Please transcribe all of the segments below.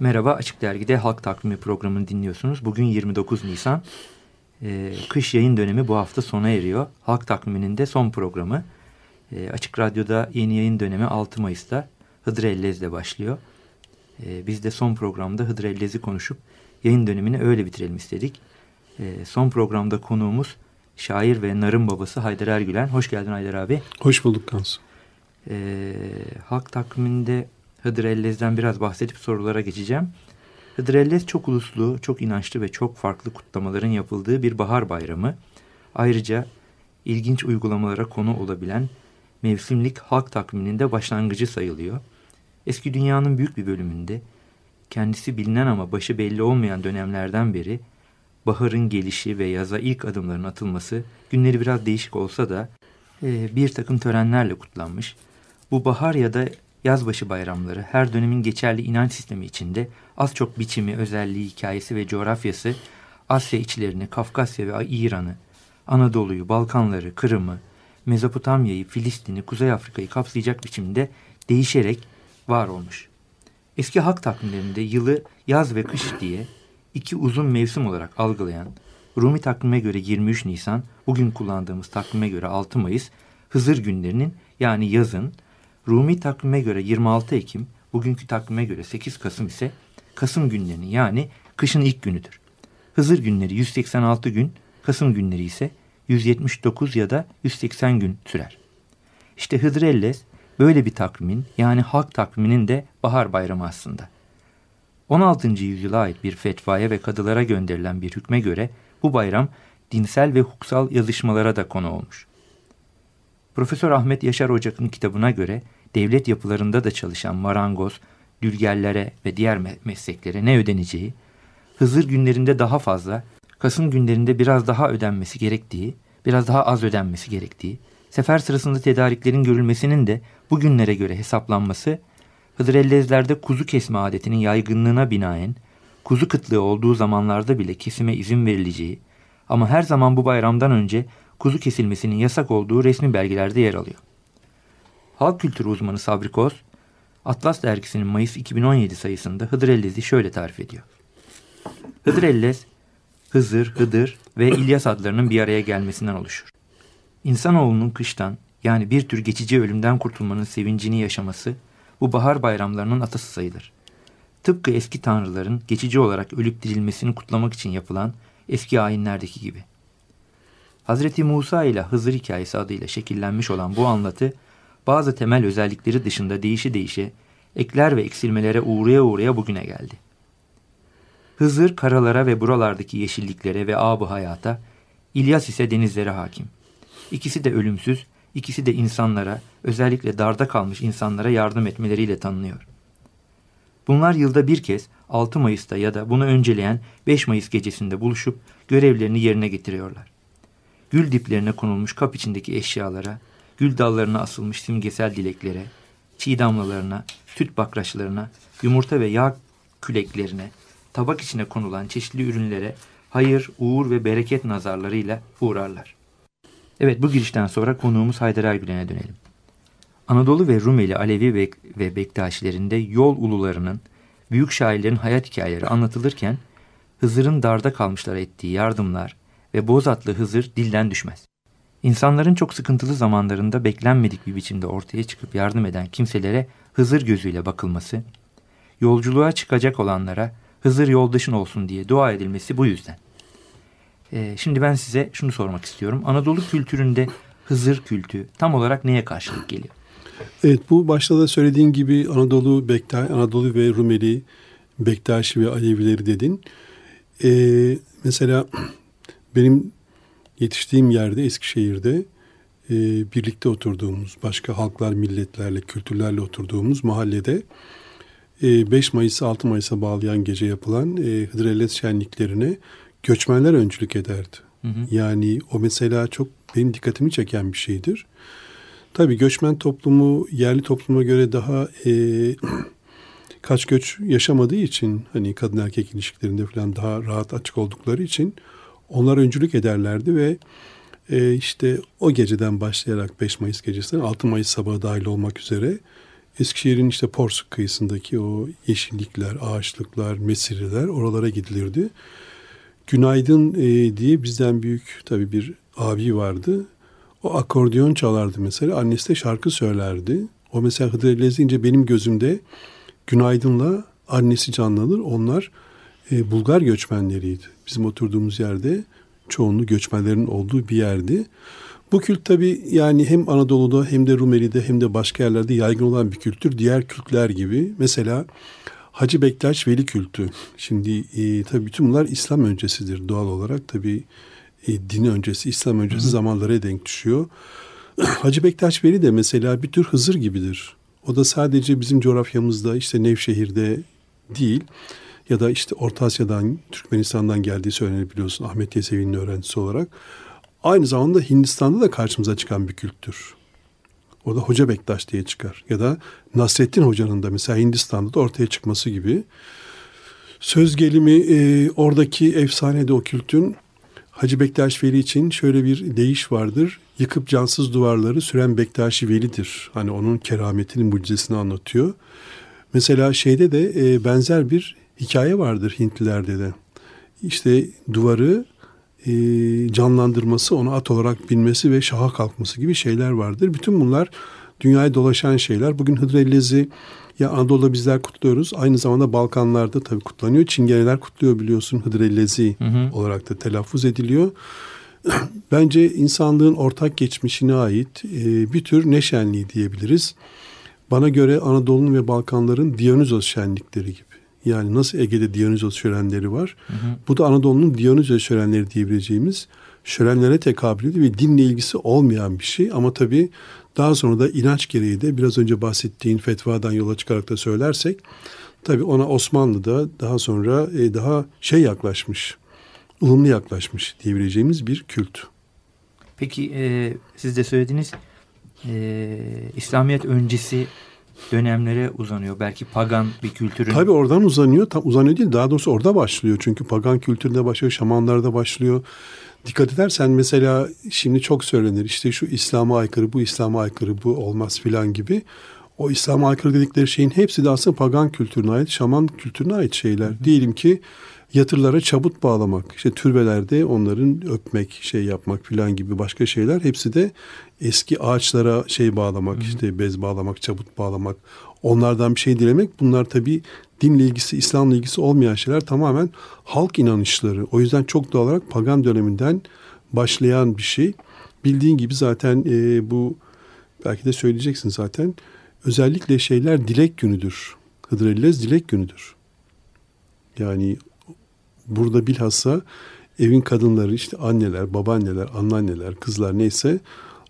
Merhaba, Açık Dergi'de Halk Takvimi programını dinliyorsunuz. Bugün 29 Nisan. Ee, kış yayın dönemi bu hafta sona eriyor. Halk Takvimi'nin de son programı. Ee, Açık Radyo'da yeni yayın dönemi 6 Mayıs'ta Hıdır Ellez'le başlıyor. Ee, biz de son programda Hıdır Ellez'i konuşup yayın dönemini öyle bitirelim istedik. Ee, son programda konuğumuz şair ve narın babası Haydar Ergülen. Hoş geldin Haydar abi. Hoş bulduk Kansu. Ee, Halk Takvimi'nde Hıdır Ellez'den biraz bahsedip sorulara geçeceğim. Hıdır Ellez çok uluslu, çok inançlı ve çok farklı kutlamaların yapıldığı bir bahar bayramı. Ayrıca ilginç uygulamalara konu olabilen mevsimlik halk takviminin de başlangıcı sayılıyor. Eski dünyanın büyük bir bölümünde kendisi bilinen ama başı belli olmayan dönemlerden beri baharın gelişi ve yaza ilk adımların atılması günleri biraz değişik olsa da e, bir takım törenlerle kutlanmış. Bu bahar ya da yazbaşı bayramları her dönemin geçerli inanç sistemi içinde az çok biçimi, özelliği, hikayesi ve coğrafyası Asya içlerini, Kafkasya ve İran'ı, Anadolu'yu, Balkanları, Kırım'ı, Mezopotamya'yı, Filistin'i, Kuzey Afrika'yı kapsayacak biçimde değişerek var olmuş. Eski halk takvimlerinde yılı yaz ve kış diye iki uzun mevsim olarak algılayan Rumi takvime göre 23 Nisan, bugün kullandığımız takvime göre 6 Mayıs, Hızır günlerinin yani yazın, Rumi takvime göre 26 Ekim, bugünkü takvime göre 8 Kasım ise Kasım günlerinin yani kışın ilk günüdür. Hızır günleri 186 gün, Kasım günleri ise 179 ya da 180 gün sürer. İşte Hıdrellez böyle bir takvimin yani halk takviminin de bahar bayramı aslında. 16. yüzyıla ait bir fetvaya ve kadılara gönderilen bir hükme göre bu bayram dinsel ve hukuksal yazışmalara da konu olmuş. Profesör Ahmet Yaşar Ocak'ın kitabına göre devlet yapılarında da çalışan marangoz, dülgerlere ve diğer mesleklere ne ödeneceği, Hızır günlerinde daha fazla, Kasım günlerinde biraz daha ödenmesi gerektiği, biraz daha az ödenmesi gerektiği, sefer sırasında tedariklerin görülmesinin de bu günlere göre hesaplanması, Hıdrellezlerde kuzu kesme adetinin yaygınlığına binaen, kuzu kıtlığı olduğu zamanlarda bile kesime izin verileceği ama her zaman bu bayramdan önce kuzu kesilmesinin yasak olduğu resmi belgelerde yer alıyor. Halk kültürü uzmanı Sabri Koz, Atlas dergisinin Mayıs 2017 sayısında Hıdrellez'i şöyle tarif ediyor. Hıdrellez, Hızır, Hıdır ve İlyas adlarının bir araya gelmesinden oluşur. İnsanoğlunun kıştan yani bir tür geçici ölümden kurtulmanın sevincini yaşaması bu bahar bayramlarının atası sayılır. Tıpkı eski tanrıların geçici olarak ölüp dirilmesini kutlamak için yapılan eski ayinlerdeki gibi. Hazreti Musa ile Hızır hikayesi adıyla şekillenmiş olan bu anlatı bazı temel özellikleri dışında değişi değişe, ekler ve eksilmelere uğraya uğraya bugüne geldi. Hızır karalara ve buralardaki yeşilliklere ve abı hayata, İlyas ise denizlere hakim. İkisi de ölümsüz, ikisi de insanlara, özellikle darda kalmış insanlara yardım etmeleriyle tanınıyor. Bunlar yılda bir kez 6 Mayıs'ta ya da bunu önceleyen 5 Mayıs gecesinde buluşup görevlerini yerine getiriyorlar. Gül diplerine konulmuş kap içindeki eşyalara, gül dallarına asılmış simgesel dileklere, çiğ damlalarına, süt bakraçlarına, yumurta ve yağ küleklerine, tabak içine konulan çeşitli ürünlere hayır, uğur ve bereket nazarlarıyla uğrarlar. Evet bu girişten sonra konuğumuz Haydar Ergülen'e dönelim. Anadolu ve Rumeli Alevi ve, ve Bektaşilerinde yol ulularının, büyük şairlerin hayat hikayeleri anlatılırken Hızır'ın darda kalmışlara ettiği yardımlar ve Bozatlı Hızır dilden düşmez. İnsanların çok sıkıntılı zamanlarında beklenmedik bir biçimde ortaya çıkıp yardım eden kimselere Hızır gözüyle bakılması, yolculuğa çıkacak olanlara Hızır yoldaşın olsun diye dua edilmesi bu yüzden. Ee, şimdi ben size şunu sormak istiyorum. Anadolu kültüründe Hızır kültü tam olarak neye karşılık geliyor? Evet bu başta da söylediğin gibi Anadolu, Bekta, Anadolu ve Rumeli, Bektaşi ve Alevileri dedin. Ee, mesela benim yetiştiğim yerde Eskişehir'de e, birlikte oturduğumuz başka halklar, milletlerle, kültürlerle oturduğumuz mahallede 5 Mayıs'ı 6 Mayıs'a bağlayan gece yapılan e, Hıdrellez şenliklerine göçmenler öncülük ederdi. Hı hı. Yani o mesela çok benim dikkatimi çeken bir şeydir. Tabii göçmen toplumu yerli topluma göre daha e, kaç göç yaşamadığı için hani kadın erkek ilişkilerinde falan daha rahat açık oldukları için onlar öncülük ederlerdi ve e, işte o geceden başlayarak 5 Mayıs gecesinden 6 Mayıs sabahı dahil olmak üzere Eskişehir'in işte Porsuk kıyısındaki o yeşillikler, ağaçlıklar, mesirler oralara gidilirdi. Günaydın e, diye bizden büyük tabii bir abi vardı. O akordeon çalardı mesela. Annesi de şarkı söylerdi. O mesela Hıdır Lezince benim gözümde Günaydın'la annesi canlanır. Onlar e, Bulgar göçmenleriydi. Bizim oturduğumuz yerde çoğunluğu göçmenlerin olduğu bir yerdi. Bu kült tabi yani hem Anadolu'da hem de Rumeli'de hem de başka yerlerde yaygın olan bir kültür. Diğer kültler gibi mesela Hacı Bektaş Veli kültü. Şimdi e, tabii bütün bunlar İslam öncesidir doğal olarak. Tabi e, dini öncesi, İslam öncesi Hı. zamanlara denk düşüyor. Hacı Bektaş Veli de mesela bir tür Hızır gibidir. O da sadece bizim coğrafyamızda işte Nevşehir'de değil ya da işte Orta Asya'dan, Türkmenistan'dan geldiği söylenebiliyorsun Ahmet Yesevi'nin öğrencisi olarak. Aynı zamanda Hindistan'da da karşımıza çıkan bir kültür. O da Hoca Bektaş diye çıkar. Ya da Nasrettin Hoca'nın da mesela Hindistan'da da ortaya çıkması gibi. Söz gelimi e, oradaki efsanede o kültün Hacı Bektaş Veli için şöyle bir deyiş vardır. Yıkıp cansız duvarları süren Bektaşi Veli'dir. Hani onun kerametinin mucizesini anlatıyor. Mesela şeyde de e, benzer bir hikaye vardır Hintlilerde de. İşte duvarı e, canlandırması, onu at olarak binmesi ve şaha kalkması gibi şeyler vardır. Bütün bunlar dünyaya dolaşan şeyler. Bugün Hıdrellez'i ya Anadolu'da bizler kutluyoruz. Aynı zamanda Balkanlarda tabii kutlanıyor. Çingeneler kutluyor biliyorsun Hıdrellezi olarak da telaffuz ediliyor. Bence insanlığın ortak geçmişine ait e, bir tür neşenliği diyebiliriz. Bana göre Anadolu'nun ve Balkanların Dionysos şenlikleri gibi. Yani nasıl Ege'de Dionysos şölenleri var. Hı hı. Bu da Anadolu'nun Dionysos şölenleri diyebileceğimiz şölenlere tekabül ediyor ve dinle ilgisi olmayan bir şey. Ama tabii daha sonra da inanç gereği de biraz önce bahsettiğin fetvadan yola çıkarak da söylersek tabii ona Osmanlı'da daha sonra e, daha şey yaklaşmış, ılımlı yaklaşmış diyebileceğimiz bir kült. Peki e, siz de söylediğiniz e, İslamiyet öncesi dönemlere uzanıyor. Belki pagan bir kültürün. Tabii oradan uzanıyor. Tam uzanıyor değil daha doğrusu orada başlıyor. Çünkü pagan kültüründe başlıyor, şamanlarda başlıyor. Dikkat edersen mesela şimdi çok söylenir işte şu İslam'a aykırı, bu İslam'a aykırı, bu olmaz filan gibi. O İslam'a aykırı dedikleri şeyin hepsi de aslında pagan kültürüne ait, şaman kültürüne ait şeyler. Hı. Diyelim ki yatırlara çabut bağlamak, işte türbelerde onların öpmek, şey yapmak filan gibi başka şeyler hepsi de eski ağaçlara şey bağlamak, Hı. işte bez bağlamak, çabut bağlamak, onlardan bir şey dilemek. Bunlar tabii dinle ilgisi, İslam'la ilgisi olmayan şeyler tamamen halk inanışları. O yüzden çok doğal olarak pagan döneminden başlayan bir şey. Bildiğin gibi zaten e, bu belki de söyleyeceksin zaten. Özellikle şeyler dilek günüdür. Hıdrellez dilek günüdür. Yani burada bilhassa evin kadınları işte anneler, babaanneler, anneanneler, kızlar neyse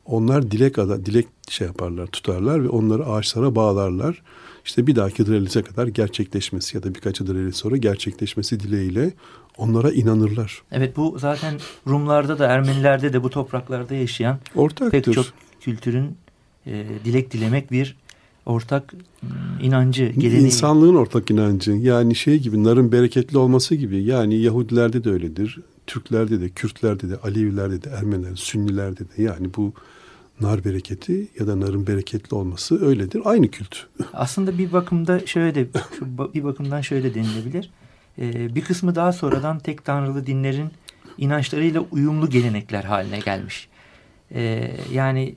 onlar dilek ada, dilek şey yaparlar, tutarlar ve onları ağaçlara bağlarlar. İşte bir dahaki Hıdrellez'e kadar gerçekleşmesi ya da birkaç Hıdrellez sonra gerçekleşmesi dileğiyle onlara inanırlar. Evet bu zaten Rumlarda da Ermenilerde de bu topraklarda yaşayan Ortaktır. pek çok kültürün e, dilek dilemek bir ortak inancı, geleneği. İnsanlığın ortak inancı. Yani şey gibi narın bereketli olması gibi. Yani Yahudilerde de öyledir. Türklerde de, Kürtlerde de, Alevilerde de, Ermeniler, Sünnilerde de. Yani bu nar bereketi ya da narın bereketli olması öyledir. Aynı kült. Aslında bir bakımda şöyle de bir bakımdan şöyle denilebilir. Ee, bir kısmı daha sonradan tek tanrılı dinlerin inançlarıyla uyumlu gelenekler haline gelmiş. Ee, yani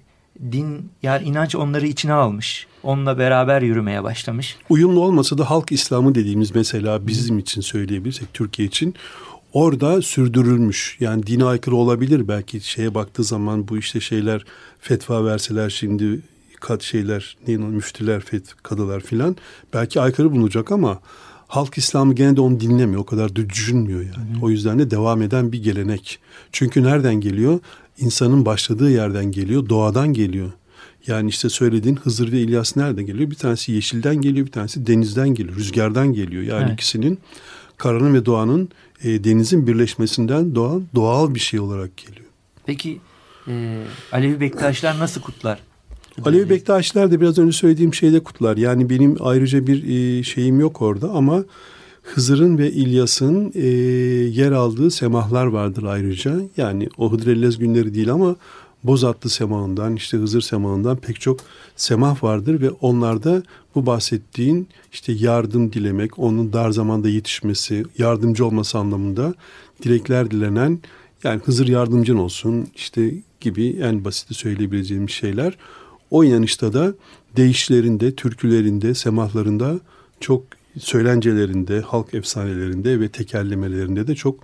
din yani inanç onları içine almış. Onunla beraber yürümeye başlamış. Uyumlu olmasa da halk İslamı dediğimiz mesela bizim için söyleyebilirsek Türkiye için orada sürdürülmüş. Yani dine aykırı olabilir belki şeye baktığı zaman bu işte şeyler fetva verseler şimdi kat şeyler ne müftüler fet kadılar filan belki aykırı bulunacak ama halk İslam'ı gene de onu dinlemiyor. O kadar düşünmüyor yani. Hı hı. O yüzden de devam eden bir gelenek. Çünkü nereden geliyor? İnsanın başladığı yerden geliyor, doğadan geliyor. Yani işte söylediğin Hızır ve İlyas nereden geliyor? Bir tanesi yeşilden geliyor, bir tanesi denizden geliyor, rüzgardan geliyor. Yani Evet. ikisinin karanın ve doğanın e, denizin birleşmesinden doğan doğal bir şey olarak geliyor. Peki e, Alevi Bektaşlar nasıl kutlar? Alevi Bektaşiler de biraz önce söylediğim şeyde kutlar. Yani benim ayrıca bir e, şeyim yok orada ama Hızır'ın ve İlyas'ın e, yer aldığı semahlar vardır ayrıca. Yani o Hıdrellez günleri değil ama Bozatlı semahından işte Hızır semahından pek çok semah vardır ve onlarda bu bahsettiğin işte yardım dilemek, onun dar zamanda yetişmesi, yardımcı olması anlamında dilekler dilenen yani Hızır yardımcın olsun işte gibi en basiti söyleyebileceğim şeyler. O inanışta da deyişlerinde, türkülerinde, semahlarında çok söylencelerinde, halk efsanelerinde ve tekerlemelerinde de çok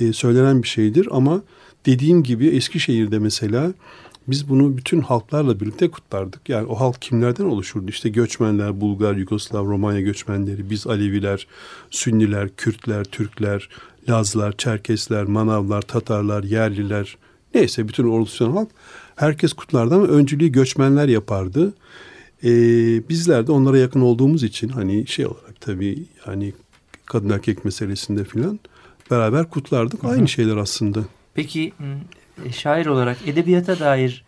e, söylenen bir şeydir. Ama dediğim gibi Eskişehir'de mesela biz bunu bütün halklarla birlikte kutlardık. Yani o halk kimlerden oluşurdu? İşte göçmenler, Bulgar, Yugoslav, Romanya göçmenleri, biz Aleviler, Sünniler, Kürtler, Türkler, Lazlar, Çerkesler, Manavlar, Tatarlar, yerliler neyse bütün oluşan halk herkes kutlardı ama öncülüğü göçmenler yapardı. Ee, bizler de onlara yakın olduğumuz için hani şey olarak tabii yani kadın erkek meselesinde filan beraber kutlardık. Hı hı. Aynı şeyler aslında. Peki e, şair olarak edebiyata dair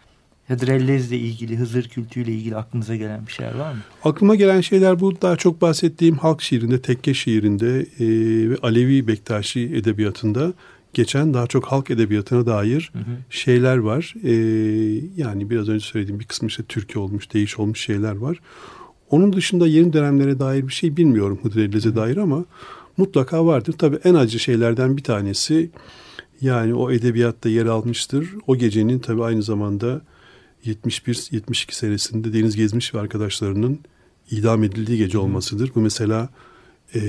Hıdrellez'le ilgili, Hızır kültüyle ilgili aklınıza gelen bir şeyler var mı? Aklıma gelen şeyler bu daha çok bahsettiğim halk şiirinde, tekke şiirinde e, ve Alevi Bektaşi edebiyatında geçen daha çok halk edebiyatına dair Hı hı. şeyler var. E, yani biraz önce söylediğim bir kısmı işte Türkiye olmuş, değiş olmuş şeyler var. Onun dışında yeni dönemlere dair bir şey bilmiyorum Hıdrellez'e dair ama mutlaka vardır. Tabii en acı şeylerden bir tanesi yani o edebiyatta yer almıştır. O gecenin tabii aynı zamanda 71-72 senesinde Deniz Gezmiş ve arkadaşlarının idam edildiği gece olmasıdır. Bu mesela e,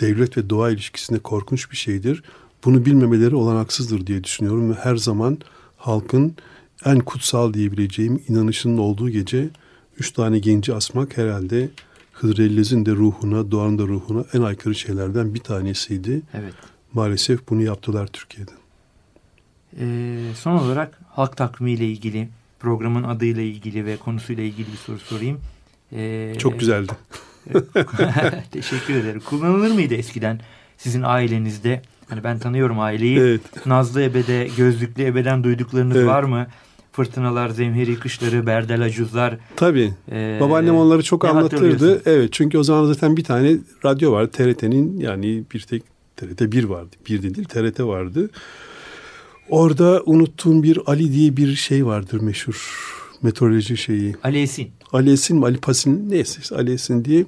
devlet ve doğa ilişkisinde korkunç bir şeydir. Bunu bilmemeleri olanaksızdır diye düşünüyorum ve her zaman halkın en kutsal diyebileceğim inanışının olduğu gece üç tane genci asmak herhalde Hıdrellez'in de ruhuna, doğanın da ruhuna en aykırı şeylerden bir tanesiydi. Evet. Maalesef bunu yaptılar Türkiye'de. E, son olarak halk takvimiyle ilgili, programın adıyla ilgili ve konusuyla ilgili bir soru sorayım. E, Çok güzeldi. Teşekkür ederim. Kullanılır mıydı eskiden sizin ailenizde? Hani ben tanıyorum aileyi. Evet. Nazlı Ebe'de, Gözlüklü Ebe'den duyduklarınız Evet. var mı? Fırtınalar, zemheri kışları, berdel acuzlar. Tabii. e, Babaannem onları çok anlatırdı. Evet çünkü o zaman zaten bir tane radyo vardı. TRT'nin yani bir tek TRT 1 vardı. Bir de değil TRT vardı. Orada unuttuğum bir Ali diye bir şey vardır meşhur meteoroloji şeyi. Ali Esin. Ali Esin mi Ali Pasin neyse Ali Esin diye.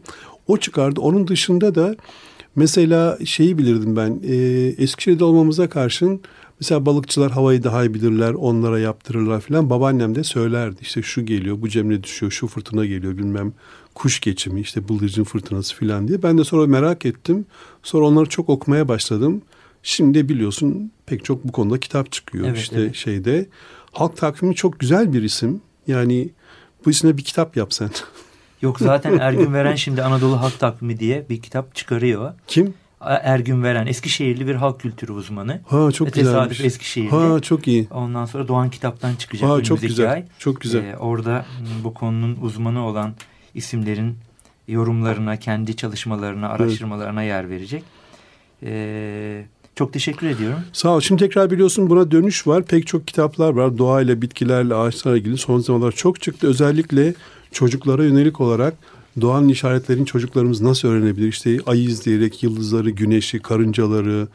O çıkardı. Onun dışında da mesela şeyi bilirdim ben. E, Eskişehir'de olmamıza karşın mesela balıkçılar havayı daha iyi bilirler. Onlara yaptırırlar falan. Babaannem de söylerdi. İşte şu geliyor, bu cemre düşüyor, şu fırtına geliyor bilmem kuş geçimi işte bıldırcın fırtınası falan diye. Ben de sonra merak ettim. Sonra onları çok okumaya başladım. Şimdi biliyorsun pek çok bu konuda kitap çıkıyor. Evet, işte evet. şeyde. Halk takvimi çok güzel bir isim. Yani bu isme bir kitap yap sen. Yok zaten Ergün Veren şimdi Anadolu Halk Takvimi diye bir kitap çıkarıyor. Kim? Ergün Veren Eskişehirli bir halk kültürü uzmanı. Ha çok Ve tesadüf güzelmiş. Eskişehirli. Ha çok iyi. Ondan sonra Doğan Kitap'tan çıkacak Ha çok güzel. ay. Çok güzel. Ee, orada bu konunun uzmanı olan isimlerin yorumlarına, kendi çalışmalarına, araştırmalarına yer verecek. Ee, çok teşekkür ediyorum. Sağ ol. Şimdi tekrar biliyorsun buna dönüş var. Pek çok kitaplar var. Doğayla, bitkilerle, ağaçlarla ilgili son zamanlar çok çıktı. Özellikle çocuklara yönelik olarak doğanın işaretlerini çocuklarımız nasıl öğrenebilir? İşte ayı izleyerek yıldızları, güneşi, karıncaları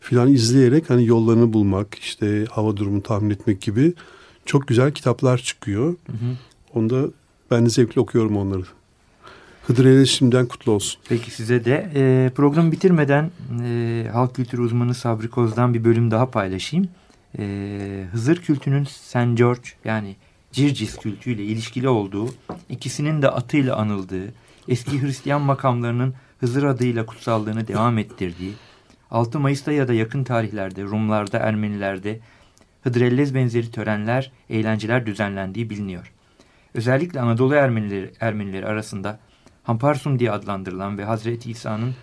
filan izleyerek hani yollarını bulmak, işte hava durumunu tahmin etmek gibi çok güzel kitaplar çıkıyor. Hı hı. Onda ben de zevkle okuyorum onları. Hıdır Eylül şimdiden kutlu olsun. Peki size de. E, programı bitirmeden e, halk kültürü uzmanı Sabri Koz'dan bir bölüm daha paylaşayım. E, Hızır kültünün St. George yani Circis kültüyle ilişkili olduğu, ikisinin de atıyla anıldığı, eski Hristiyan makamlarının Hızır adıyla kutsallığını devam ettirdiği, 6 Mayıs'ta ya da yakın tarihlerde Rumlarda, Ermenilerde Hıdrellez benzeri törenler, eğlenceler düzenlendiği biliniyor. Özellikle Anadolu Ermenileri, Ermenileri arasında Hamparsum diye adlandırılan ve Hazreti İsa'nın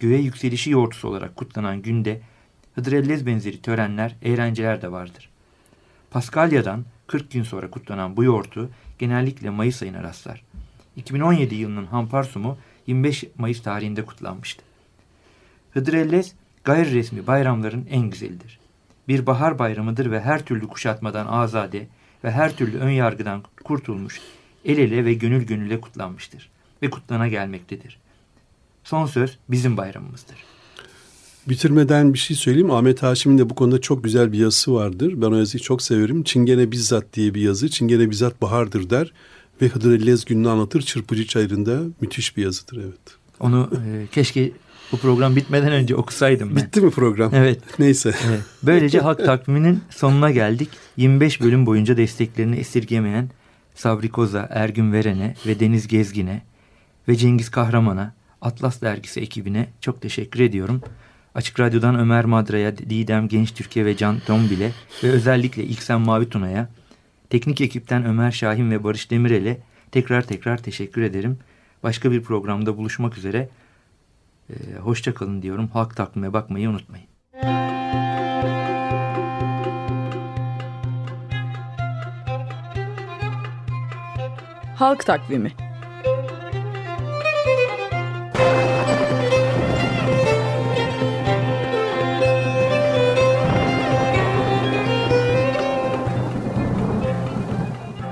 göğe yükselişi yoğurtusu olarak kutlanan günde Hıdrellez benzeri törenler, eğlenceler de vardır. Paskalya'dan 40 gün sonra kutlanan bu yoğurtu genellikle Mayıs ayına rastlar. 2017 yılının Hamparsumu 25 Mayıs tarihinde kutlanmıştı. Hıdrellez gayri resmi bayramların en güzelidir. Bir bahar bayramıdır ve her türlü kuşatmadan azade ve her türlü ön yargıdan kurtulmuş, el ele ve gönül gönüle kutlanmıştır ve kutlana gelmektedir. Son söz bizim bayramımızdır. Bitirmeden bir şey söyleyeyim. Ahmet Haşim'in de bu konuda çok güzel bir yazısı vardır. Ben o yazıyı çok severim. Çingene bizzat diye bir yazı. Çingene bizzat bahardır der. Ve Hıdrellez gününü anlatır Çırpıcı Çayırı'nda. Müthiş bir yazıdır evet. Onu e, keşke bu program bitmeden önce okusaydım ben. Bitti mi program? Evet. Neyse. Evet. Böylece Halk Takvimi'nin sonuna geldik. 25 bölüm boyunca desteklerini esirgemeyen Sabri Koza, Ergün Veren'e ve Deniz Gezgin'e ve Cengiz Kahraman'a, Atlas Dergisi ekibine çok teşekkür ediyorum. Açık Radyo'dan Ömer Madra'ya, Didem Genç Türkiye ve Can Dombil'e ve özellikle İlksen Mavi Tuna'ya, teknik ekipten Ömer Şahin ve Barış Demirel'e tekrar tekrar teşekkür ederim. Başka bir programda buluşmak üzere. Ee, hoşça kalın diyorum. Halk takvime bakmayı unutmayın. Halk Takvimi